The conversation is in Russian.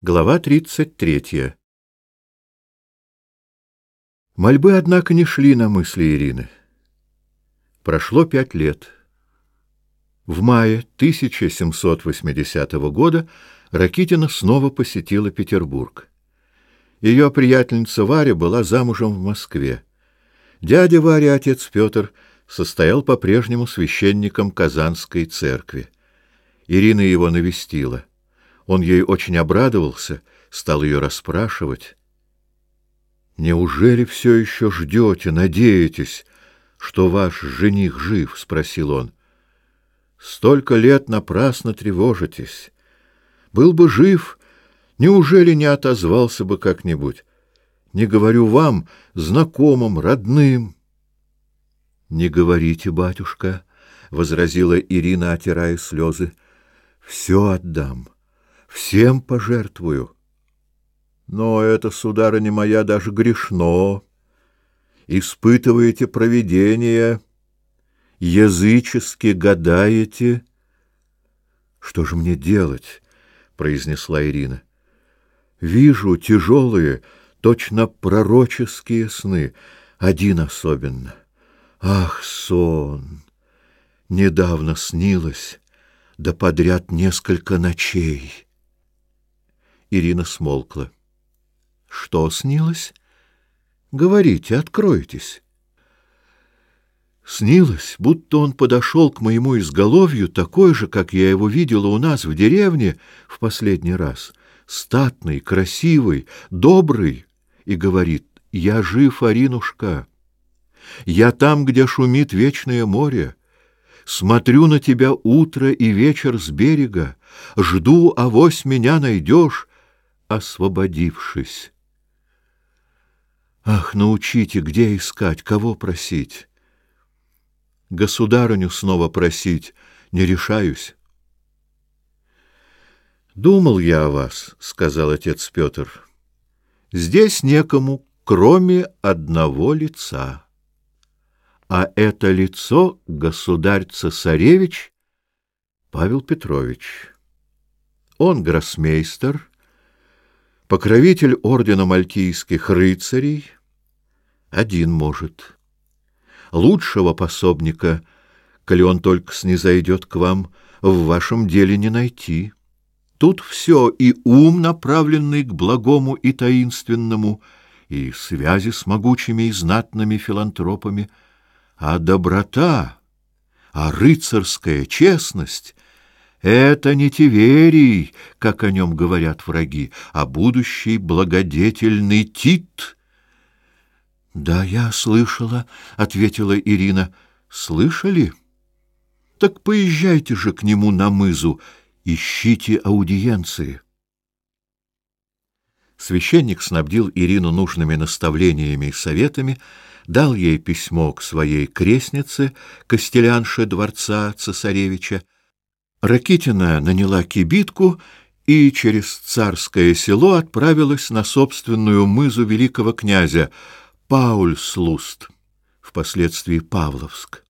Глава 33. Мольбы, однако, не шли на мысли Ирины. Прошло пять лет. В мае 1780 года Ракитина снова посетила Петербург. Ее приятельница Варя была замужем в Москве. Дядя Варя, отец Петр, состоял по-прежнему священником Казанской церкви. Ирина его навестила — он ей очень обрадовался, стал ее расспрашивать. «Неужели все еще ждете, надеетесь, что ваш жених жив?» — спросил он. «Столько лет напрасно тревожитесь. Был бы жив, неужели не отозвался бы как-нибудь? Не говорю вам, знакомым, родным». «Не говорите, батюшка», — возразила Ирина, отирая слезы. «Все отдам» всем пожертвую. Но это, сударыня моя, даже грешно. Испытываете провидение, язычески гадаете. Что же мне делать? произнесла Ирина. Вижу тяжелые, точно пророческие сны, один особенно. Ах, сон! Недавно снилось, да подряд несколько ночей. Ирина смолкла. «Что снилось?» «Говорите, откройтесь». Снилось, будто он подошел к моему изголовью, такой же, как я его видела у нас в деревне в последний раз. Статный, красивый, добрый. И говорит, я жив, Аринушка. Я там, где шумит вечное море. Смотрю на тебя утро и вечер с берега. Жду, авось меня найдешь освободившись. Ах, научите, где искать, кого просить? Государыню снова просить не решаюсь. Думал я о вас, сказал отец Петр. Здесь некому, кроме одного лица. А это лицо государь-цесаревич Павел Петрович. Он гроссмейстер, Покровитель ордена мальтийских рыцарей один может. Лучшего пособника, коли он только снизойдет к вам, в вашем деле не найти. Тут все и ум, направленный к благому и таинственному, и связи с могучими и знатными филантропами, а доброта, а рыцарская честность — это не Тиверий, как о нем говорят враги, а будущий благодетельный Тит. — Да, я слышала, — ответила Ирина. — Слышали? — Так поезжайте же к нему на мызу, ищите аудиенции. Священник снабдил Ирину нужными наставлениями и советами, дал ей письмо к своей крестнице, костелянше дворца цесаревича, Ракитина наняла кибитку и через царское село отправилась на собственную мызу великого князя Паульслуст, впоследствии Павловск.